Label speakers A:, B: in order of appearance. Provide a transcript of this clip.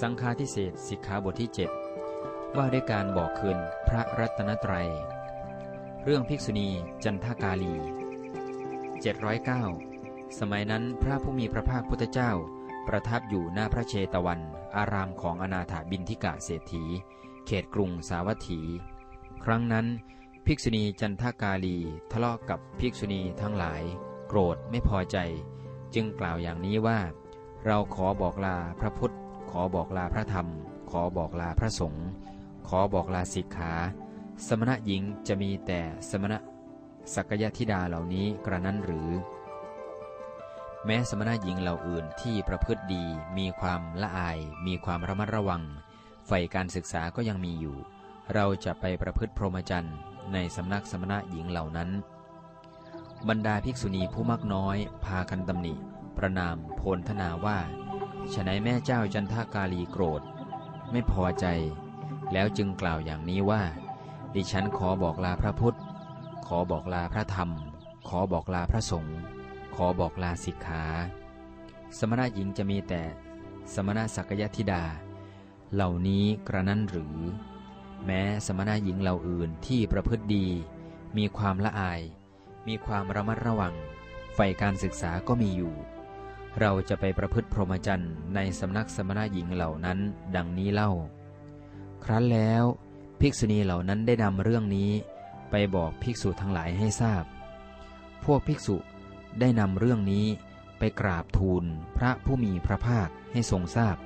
A: สังฆาทิเศษสิกขาบทที่ 7 ว่าด้วยการบอกคืนพระรัตนตรัย เรื่องภิกษุณีจันทากาลี 709 สมัยนั้นพระผู้มีพระภาคพุทธเจ้า ประทับอยู่หน้าพระเชตวัน อารามของอนาถาบินทิกะเศรษฐี เขตกรุงสาวัตถี ครั้งนั้น ภิกษุณีจันทากาลีทะเลาะกับภิกษุณีทั้งหลาย โกรธไม่พอใจ จึงกล่าวอย่างนี้ว่า เราขอบอกลาพระพุทธ ขอบอกลาพระธรรม ขอบอกลาพระสงฆ์ขอบอกลาสิกขา สมณะหญิงจะมีแต่สมณะสักยธิดาเหล่านี้กระนั้นหรือ แม้สมณะหญิงเหล่าอื่นที่ประพฤติดีมีความละอาย มีความระมัดระวังใฝ่การศึกษาก็ยังมีอยู่ เราจะไปประพฤติพรหมจรรย์ในสำนักสมณะหญิงเหล่านั้น บรรดาภิกษุณีผู้มากน้อย พากันตำหนิ ประนามโพลธนาว่า ฉนัยแม่เจ้าจันทากาลีโกรธ ไม่พอใจ แล้วจึงกล่าวอย่างนี้ว่า ดิฉันขอบอกลาพระพุทธ ขอบอกลาพระธรรม ขอบอกลาพระสงฆ์ขอบอกลาสิกขา สมณะหญิงจะมีแต่สมณะสักยธิดา เหล่านี้กระนั้นหรือ แม้สมณะหญิงเหล่าอื่นที่ประพฤติดี มีความละอาย มีความระมัดระวังใฝ่การศึกษาก็มีอยู่ เราจะไปประพฤติพรหมจรรย์ในสำนักสมณหญิงเหล่านั้น ดังนี้เล่า ครั้นแล้วภิกษุณีเหล่านั้นได้นำเรื่องนี้ไปบอกภิกษุทั้งหลายให้ทราบ พวกภิกษุได้นำเรื่องนี้ไปกราบทูลพระผู้มีพระภาคให้ทรงทราบ